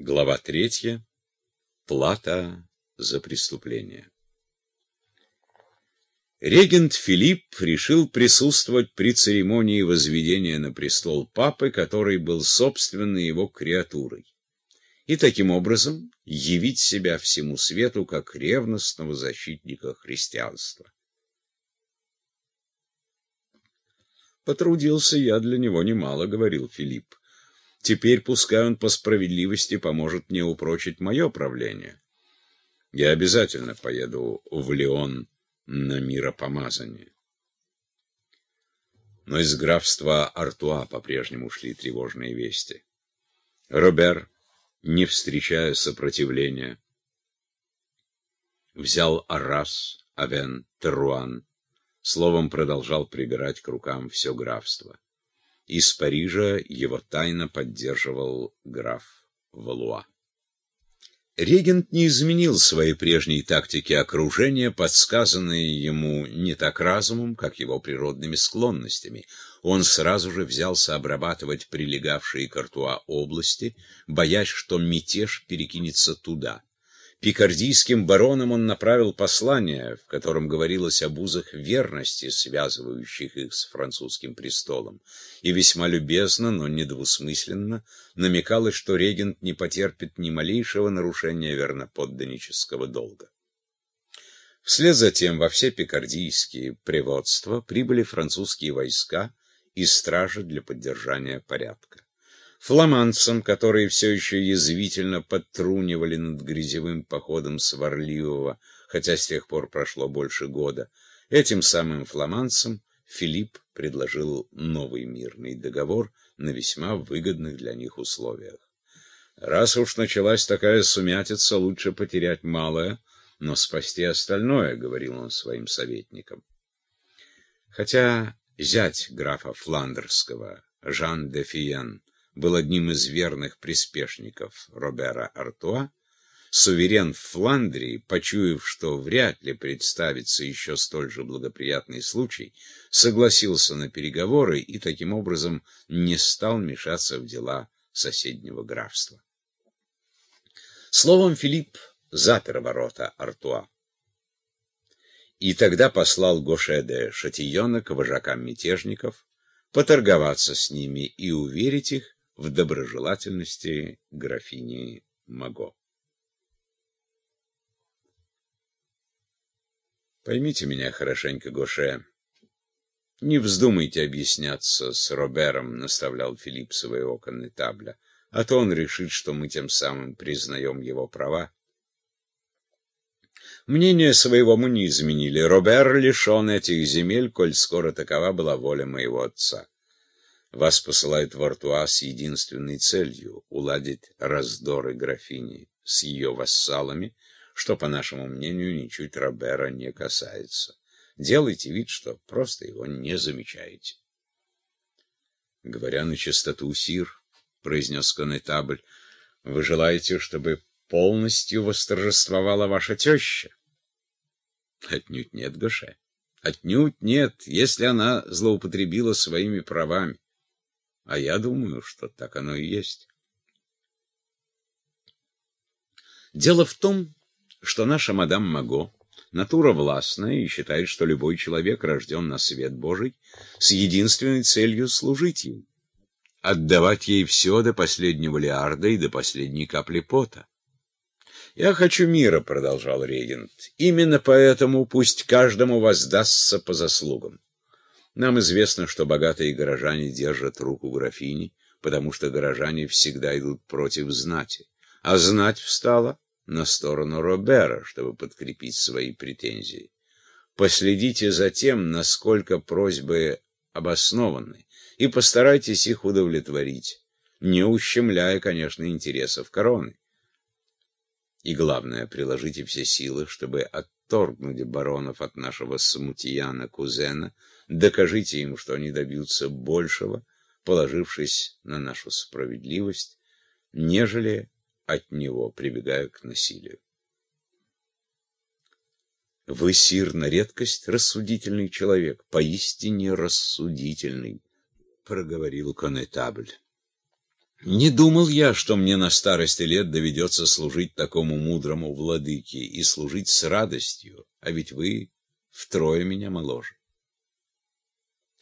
Глава третья. Плата за преступление. Регент Филипп решил присутствовать при церемонии возведения на престол папы, который был собственной его креатурой, и таким образом явить себя всему свету как ревностного защитника христианства. «Потрудился я для него немало», — говорил Филипп. Теперь пускай он по справедливости поможет мне упрочить мое правление. Я обязательно поеду в Леон на миропомазание. Но из графства Артуа по-прежнему шли тревожные вести. Робер, не встречая сопротивления, взял Аррас, Авен, Теруан, словом продолжал прибирать к рукам все графство. Из Парижа его тайно поддерживал граф Валуа. Регент не изменил своей прежней тактики окружения, подсказанной ему не так разумом, как его природными склонностями. Он сразу же взялся обрабатывать прилегавшие к Артуа области, боясь, что мятеж перекинется туда. Пикардийским баронам он направил послание, в котором говорилось об узах верности, связывающих их с французским престолом, и весьма любезно, но недвусмысленно намекалось, что регент не потерпит ни малейшего нарушения верноподданнического долга. Вслед за тем во все пикардийские приводства прибыли французские войска и стражи для поддержания порядка фламандцам, которые все еще язвительно подтрунивали над грязевым походом сварливого, хотя с тех пор прошло больше года. Этим самым фламандцам Филипп предложил новый мирный договор на весьма выгодных для них условиях. Раз уж началась такая сумятица, лучше потерять малое, но спасти остальное, — говорил он своим советникам. Хотя зять графа Фландерского, Жан де Фиен, был одним из верных приспешников Робера Артуа, суверен Фландрии, почуяв, что вряд ли представится еще столь же благоприятный случай, согласился на переговоры и таким образом не стал мешаться в дела соседнего графства. Словом, Филипп запер ворота Артуа. И тогда послал Гоше де Шатийона к вожакам мятежников поторговаться с ними и уверить их, в доброжелательности графини Маго. Поймите меня хорошенько, Гоше. Не вздумайте объясняться с Робером, наставлял Филипп своего коннетабля, а то он решит, что мы тем самым признаем его права. Мнение своего мы не изменили. Робер лишен этих земель, коль скоро такова была воля моего отца. Вас посылают в Артуа с единственной целью — уладить раздоры графини с ее вассалами, что, по нашему мнению, ничуть Робера не касается. Делайте вид, что просто его не замечаете. Говоря на чистоту, сир, — произнес конетабль, — вы желаете, чтобы полностью восторжествовала ваша теща? Отнюдь нет, Гоше. Отнюдь нет, если она злоупотребила своими правами. А я думаю, что так оно и есть. Дело в том, что наша мадам Маго натура властная и считает, что любой человек рожден на свет Божий с единственной целью служить ей, отдавать ей все до последнего лиарда и до последней капли пота. «Я хочу мира», — продолжал регент. «Именно поэтому пусть каждому воздастся по заслугам. Нам известно, что богатые горожане держат руку графини, потому что горожане всегда идут против знати. А знать встала на сторону Робера, чтобы подкрепить свои претензии. Последите за тем, насколько просьбы обоснованы, и постарайтесь их удовлетворить, не ущемляя, конечно, интересов короны. И главное, приложите все силы, чтобы отторгнуть баронов от нашего смутьяна-кузена, Докажите им, что они добьются большего, положившись на нашу справедливость, нежели от него прибегая к насилию. Вы, сир, на редкость рассудительный человек, поистине рассудительный, — проговорил конетабль. Не думал я, что мне на старости лет доведется служить такому мудрому владыке и служить с радостью, а ведь вы втрое меня моложе.